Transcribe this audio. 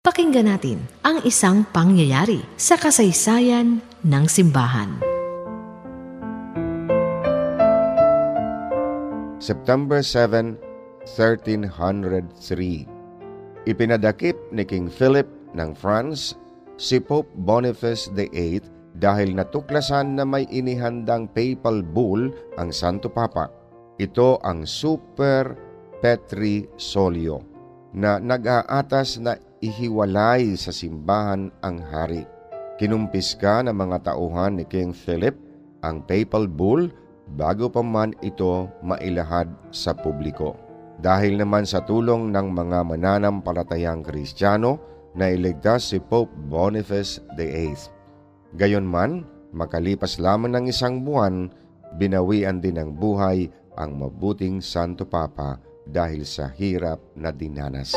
Pakinggan natin ang isang pangyayari sa kasaysayan ng simbahan. September 7, 1303 Ipinadakip ni King Philip ng France si Pope Boniface VIII dahil natuklasan na may inihandang papal bull ang Santo Papa. Ito ang Super Petri Solio na nag-aatas na ihiwalay sa simbahan ang hari. Kinumpiska ng mga tauhan ni King Philip ang papal bull bago pa man ito mailahad sa publiko. Dahil naman sa tulong ng mga mananampalatayang Kristiyano na iligtas si Pope Boniface VIII. Gayonman, makalipas lamang ng isang buwan, binawian din ng buhay ang mabuting Santo Papa dahil sa hirap na dinanas.